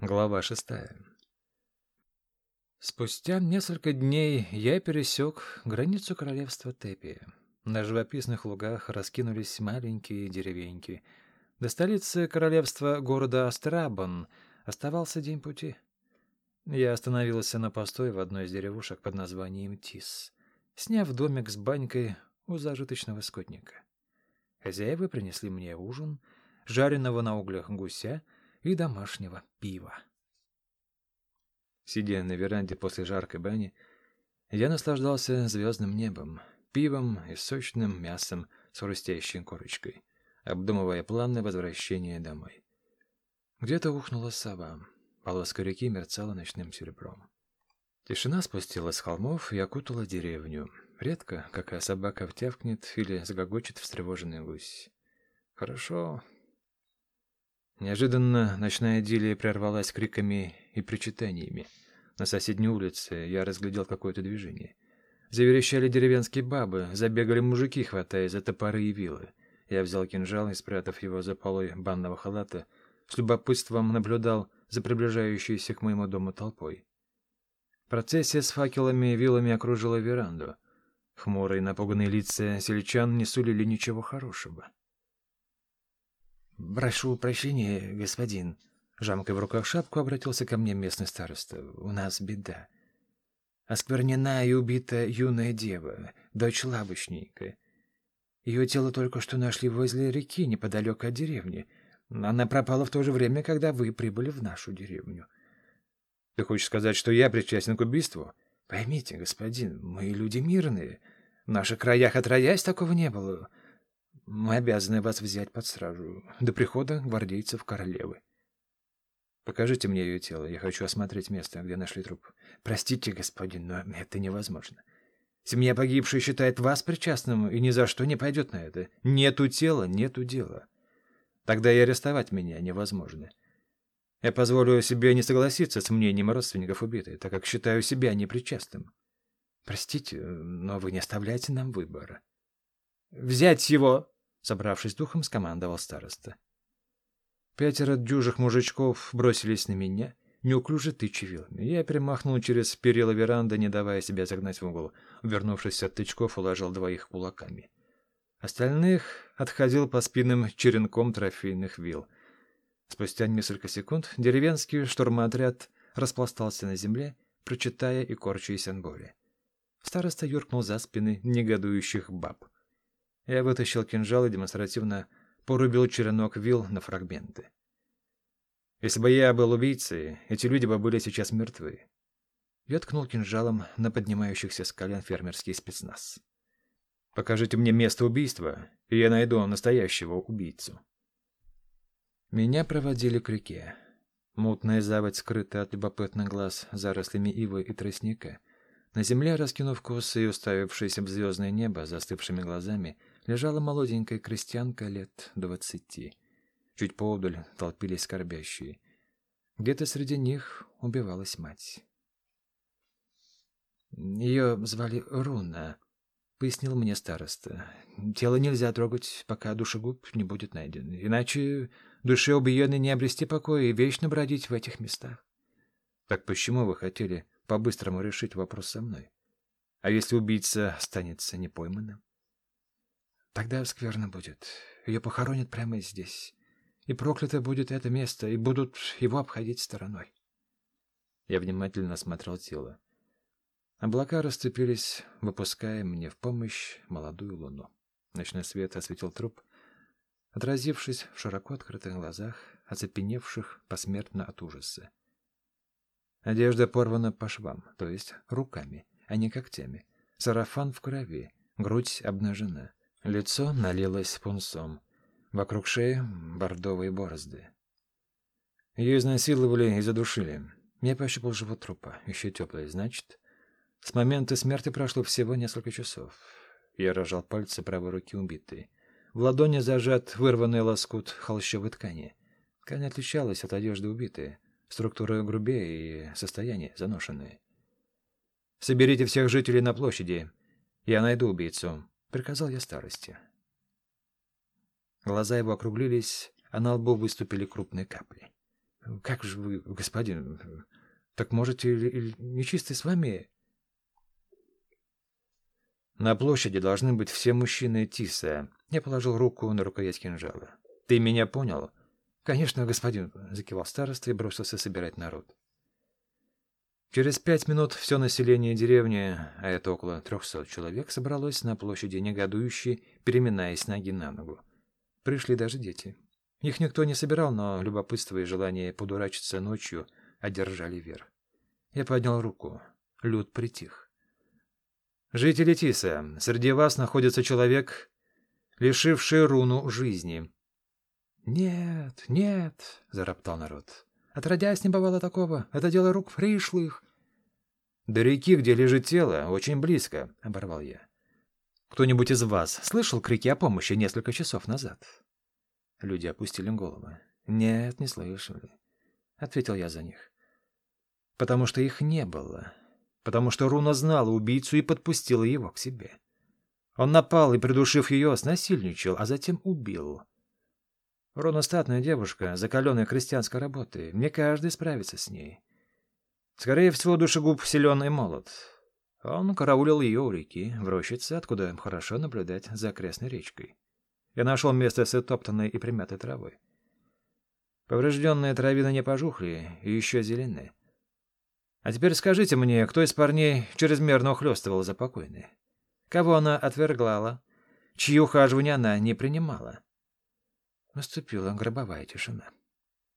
Глава шестая. Спустя несколько дней я пересек границу королевства Тепи. На живописных лугах раскинулись маленькие деревеньки. До столицы королевства города Астрабан оставался день пути. Я остановился на постой в одной из деревушек под названием Тис, сняв домик с банькой у зажиточного скотника. Хозяева принесли мне ужин, жареного на углях гуся — и домашнего пива. Сидя на веранде после жаркой бани, я наслаждался звездным небом, пивом и сочным мясом с хрустящей корочкой, обдумывая планы возвращения домой. Где-то ухнула сова, полоска реки мерцала ночным серебром. Тишина спустилась с холмов и окутала деревню. Редко какая собака втявкнет или загогочет встревоженный гусь. Хорошо, Неожиданно ночная идиллия прервалась криками и причитаниями. На соседней улице я разглядел какое-то движение. Заверещали деревенские бабы, забегали мужики, хватая за топоры и вилы. Я взял кинжал и, спрятав его за полой банного халата, с любопытством наблюдал за приближающейся к моему дому толпой. Процессия с факелами и вилами окружила веранду. Хмурые напуганные лица сельчан не сулили ничего хорошего. «Прошу прощения, господин». Жамкой в руках шапку обратился ко мне местный староста. «У нас беда. Осквернена и убита юная дева, дочь лавочника. Ее тело только что нашли возле реки, неподалеку от деревни. Она пропала в то же время, когда вы прибыли в нашу деревню». «Ты хочешь сказать, что я причастен к убийству?» «Поймите, господин, мы люди мирные. В наших краях отродясь такого не было». Мы обязаны вас взять под стражу до прихода гвардейцев королевы. Покажите мне ее тело. Я хочу осмотреть место, где нашли труп. Простите, господин, но это невозможно. Семья погибшей считает вас причастным и ни за что не пойдет на это. Нету тела, нету дела. Тогда и арестовать меня невозможно. Я позволю себе не согласиться с мнением родственников убитой, так как считаю себя непричастным. Простите, но вы не оставляете нам выбора. «Взять его!» Собравшись духом, скомандовал староста. Пятеро дюжих мужичков бросились на меня, неуклюже тыча вилами. Я перемахнул через перила веранды, не давая себя загнать в угол. Вернувшись от тычков, уложил двоих кулаками. Остальных отходил по спинам черенком трофейных вил. Спустя несколько секунд деревенский штурмоотряд распластался на земле, прочитая и корчаясь от. Староста юркнул за спины негодующих баб. Я вытащил кинжал и демонстративно порубил черенок вил на фрагменты. Если бы я был убийцей, эти люди бы были сейчас мертвы. Я ткнул кинжалом на поднимающихся с колен фермерский спецназ. «Покажите мне место убийства, и я найду настоящего убийцу». Меня проводили к реке. Мутная заводь скрыта от любопытных глаз зарослями ивы и тростника. На земле, раскинув косы и уставившись в звездное небо застывшими глазами, лежала молоденькая крестьянка лет двадцати. Чуть поодаль толпились скорбящие. Где-то среди них убивалась мать. «Ее звали Руна», — пояснил мне староста. «Тело нельзя трогать, пока душегуб не будет найден. Иначе душе убиенной не обрести покоя и вечно бродить в этих местах». «Так почему вы хотели по-быстрому решить вопрос со мной? А если убийца останется непойманным?» Тогда скверно будет. Ее похоронят прямо здесь. И проклято будет это место, и будут его обходить стороной. Я внимательно осмотрел тело. Облака расцепились, выпуская мне в помощь молодую луну. Ночной свет осветил труп, отразившись в широко открытых глазах, оцепеневших посмертно от ужаса. Одежда порвана по швам, то есть руками, а не когтями. Сарафан в крови, грудь обнажена. Лицо налилось пунцом. Вокруг шеи бордовые борозды. Ее изнасиловали и задушили. Я пощупал живот трупа. Еще теплый, значит. С момента смерти прошло всего несколько часов. Я рожал пальцы правой руки убитой. В ладони зажат вырванный лоскут холщовой ткани. Ткань отличалась от одежды убитой. Структура грубее и состояние заношенное. «Соберите всех жителей на площади. Я найду убийцу. — приказал я старости. Глаза его округлились, а на лбу выступили крупные капли. Как же вы, господин, так можете или нечистый с вами? На площади должны быть все мужчины Тиса. Я положил руку на рукоять кинжала. Ты меня понял? Конечно, господин, закивал староста и бросился собирать народ. Через пять минут все население деревни, а это около трехсот человек, собралось на площади негодующе, переминаясь ноги на ногу. Пришли даже дети. Их никто не собирал, но любопытство и желание подурачиться ночью одержали верх. Я поднял руку. Люд притих. «Жители Тиса, среди вас находится человек, лишивший руну жизни». «Нет, нет», — зароптал народ. «Отродясь не бывало такого. Это дело рук пришлых». «До реки, где лежит тело, очень близко», — оборвал я. «Кто-нибудь из вас слышал крики о помощи несколько часов назад?» Люди опустили головы. «Нет, не слышали», — ответил я за них. «Потому что их не было. Потому что Руна знала убийцу и подпустила его к себе. Он напал и, придушив ее, снасильничал, а затем убил. Руна статная девушка, закаленная крестьянской работой. Мне каждый справится с ней. Скорее всего, душегуб силен и молод. Он караулил ее у реки, в рощице, откуда хорошо наблюдать за окрестной речкой. Я нашел место с топтанной и примятой травой. Поврежденные травины не пожухли и еще зеленые. А теперь скажите мне, кто из парней чрезмерно ухлёстывал за покойной? Кого она отверглала? Чьи ухаживания она не принимала? Наступила гробовая тишина.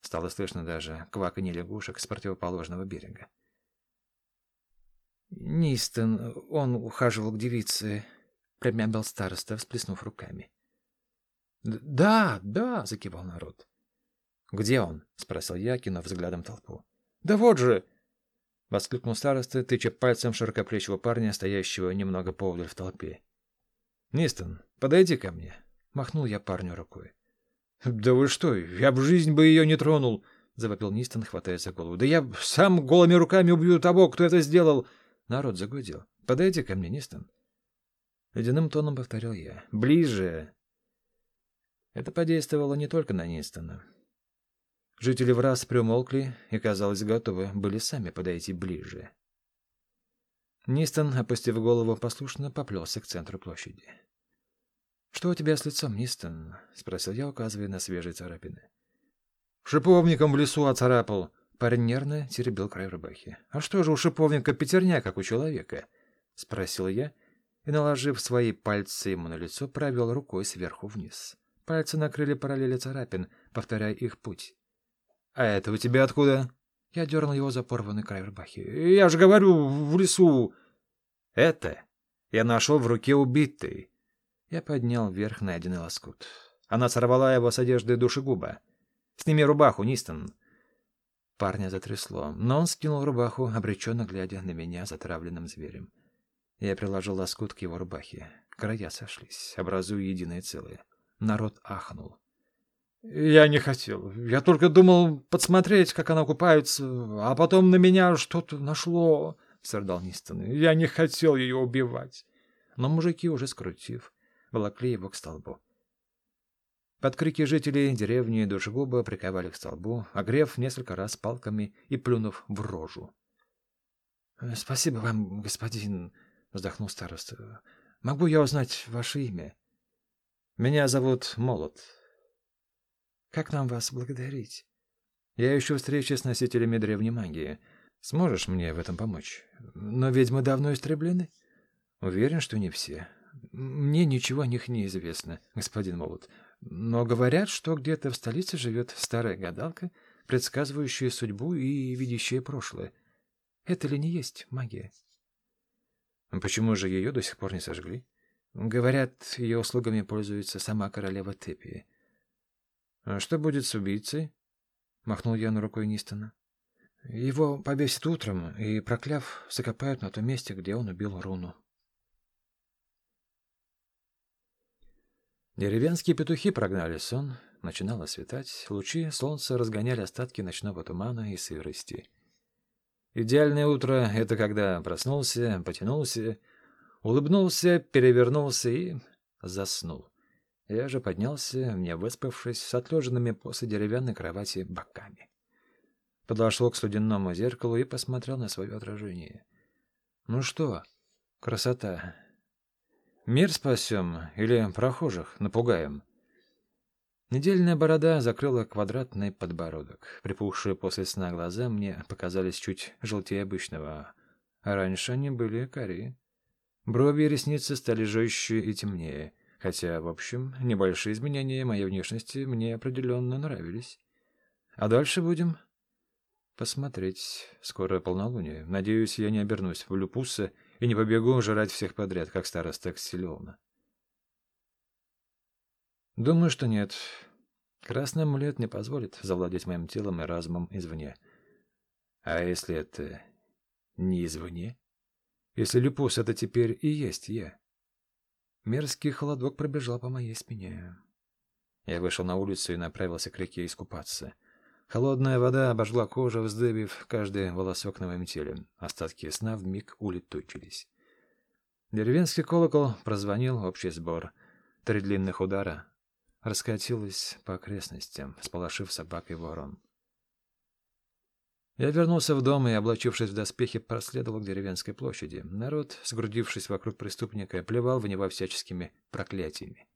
Стало слышно даже кваканье лягушек с противоположного берега. Нистон, он ухаживал к девице, промямлил староста, всплеснув руками. «Да, да!» — закивал народ. «Где он?» — спросил я, кинув взглядом толпу. «Да вот же!» — воскликнул староста, тыча пальцем широкоплечего парня, стоящего немного поодаль в толпе. «Нистон, подойди ко мне!» — махнул я парню рукой. «Да вы что, я в жизнь бы ее не тронул!» — завопил Нистон, хватаясь за голову. «Да я сам голыми руками убью того, кто это сделал!» Народ загудел. «Подойди ко мне, Нистон!» Ледяным тоном повторил я. «Ближе!» Это подействовало не только на Нистона. Жители в раз приумолкли и, казалось, готовы были сами подойти ближе. Нистон, опустив голову, послушно поплелся к центру площади. «Что у тебя с лицом, Нистон?» — спросил я, указывая на свежие царапины. «Шиповником в лесу оцарапал». Парень нервно теребил край рубахи. «А что же у шиповника пятерня, как у человека?» — спросил я, и, наложив свои пальцы ему на лицо, провел рукой сверху вниз. Пальцы накрыли параллели царапин, повторяя их путь. «А это у тебя откуда?» Я дернул его за порванный край рубахи. «Я же говорю, в лесу!» «Это я нашел в руке убитой». Я поднял вверх найденный лоскут. Она сорвала его с одежды душегуба. «Сними рубаху, Нистон!» Парня затрясло, но он скинул рубаху, обреченно глядя на меня затравленным зверем. Я приложил лоскут к его рубахе. Края сошлись, образуя единое целое. Народ ахнул. «Я не хотел. Я только думал подсмотреть, как она купается, а потом на меня что-то нашло», — сардал Нистон. «Я не хотел ее убивать». Но мужики, уже скрутив, волокли его к столбу. Под крики жителей деревни душегуба приковали к столбу, огрев несколько раз палками и плюнув в рожу. «Спасибо вам, господин», — вздохнул староста. «Могу я узнать ваше имя?» Меня зовут Молот. Как нам вас благодарить? Я ищу встречи с носителями древней магии. Сможешь мне в этом помочь? Но ведьмы давно истреблены? Уверен, что не все. Мне ничего о них не известно, господин Молот. Но говорят, что где-то в столице живет старая гадалка, предсказывающая судьбу и видящая прошлое. Это ли не есть магия? Почему же ее до сих пор не сожгли? Говорят, ее услугами пользуется сама королева Тепи. «А что будет с убийцей?» — махнул я на рукой Нистона. «Его повесят утром и, прокляв, закопают на том месте, где он убил Руну». Деревенские петухи прогнали сон, начинало светать, лучи солнца разгоняли остатки ночного тумана и сырости. Идеальное утро — это когда проснулся, потянулся улыбнулся, перевернулся и заснул. Я же поднялся, не выспавшись, с отлеженными после деревянной кровати боками. Подошел к студенному зеркалу и посмотрел на свое отражение. Ну что, красота. Мир спасем или прохожих напугаем? Недельная борода закрыла квадратный подбородок. Припухшие после сна глаза мне показались чуть желтее обычного, раньше они были карие. Брови и ресницы стали жестче и темнее, хотя, в общем, небольшие изменения моей внешности мне определенно нравились. А дальше будем посмотреть. Скоро полнолуние. Надеюсь, я не обернусь в люпуса и не побегу жрать всех подряд, как староста Ксилевна. Думаю, что нет. Красный амулет не позволит завладеть моим телом и разумом извне. А если это не извне? Если люпус — это теперь и есть я? Мерзкий холодок пробежал по моей спине. Я вышел на улицу и направился к реке искупаться — Холодная вода обожгла кожу, вздыбив каждый волосок на моем теле. Остатки сна вмиг улетучились. Деревенский колокол прозвонил общий сбор. Три длинных удара раскатилось по окрестностям, сполошив собак и ворон. Я вернулся в дом и, облачившись в доспехи, проследовал к деревенской площади. Народ, сгрудившись вокруг преступника, плевал в него всяческими проклятиями.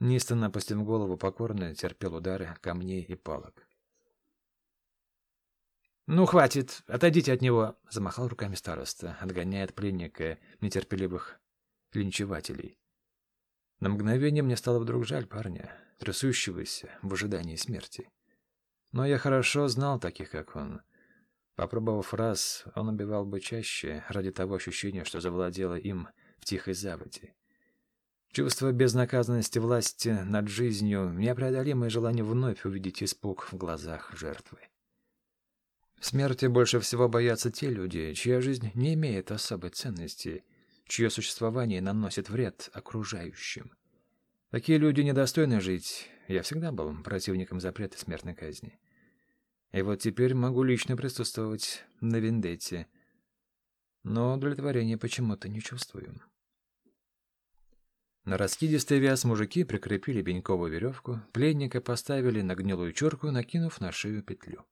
Нистон, опустив голову покорно, терпел удары камней и палок. «Ну, хватит! Отойдите от него!» — замахал руками староста, отгоняя от пленника нетерпеливых линчевателей. На мгновение мне стало вдруг жаль парня, трясущегося в ожидании смерти. Но я хорошо знал таких, как он. Попробовав раз, он убивал бы чаще ради того ощущения, что завладело им в тихой заводе. Чувство безнаказанности власти над жизнью, непреодолимое желание вновь увидеть испуг в глазах жертвы. Смерти больше всего боятся те люди, чья жизнь не имеет особой ценности, чье существование наносит вред окружающим. Такие люди недостойны жить. Я всегда был противником запрета смертной казни. И вот теперь могу лично присутствовать на вендетте, но удовлетворения почему-то не чувствую. На раскидистый вяз мужики прикрепили беньковую веревку, пленника поставили на гнилую чурку, накинув на шею петлю.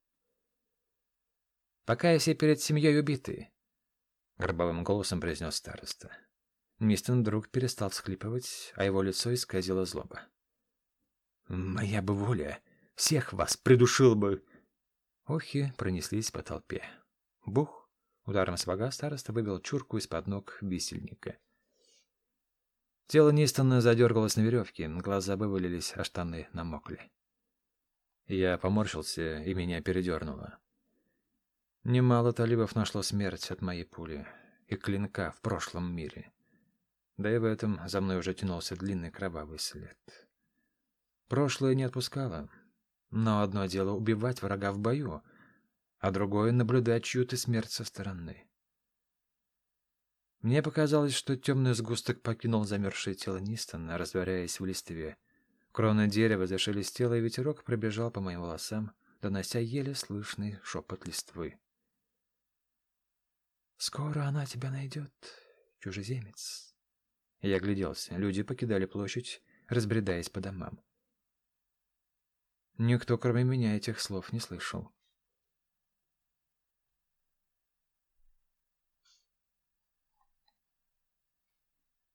Пока все перед семьей убиты, — гробовым голосом произнес староста. Мистон вдруг перестал всхлипывать, а его лицо исказило злоба. «Моя бы воля всех вас придушил бы!» Охи пронеслись по толпе. Бух! Ударом свага староста выбил чурку из-под ног висельника. Тело Нистона задергалось на веревке, глаза вывалились, а штаны намокли. Я поморщился, и меня передернуло. Немало талибов нашло смерть от моей пули и клинка в прошлом мире. Да и в этом за мной уже тянулся длинный кровавый след. Прошлое не отпускало. Но одно дело убивать врага в бою, а другое — наблюдать чью-то смерть со стороны. Мне показалось, что темный сгусток покинул замерзшее тело Нистона, растворяясь в листве. Крона дерева зашелестела, и ветерок пробежал по моим волосам, донося еле слышный шепот листвы. Скоро она тебя найдет, чужеземец. Я огляделся. Люди покидали площадь, разбредаясь по домам. Никто, кроме меня, этих слов не слышал.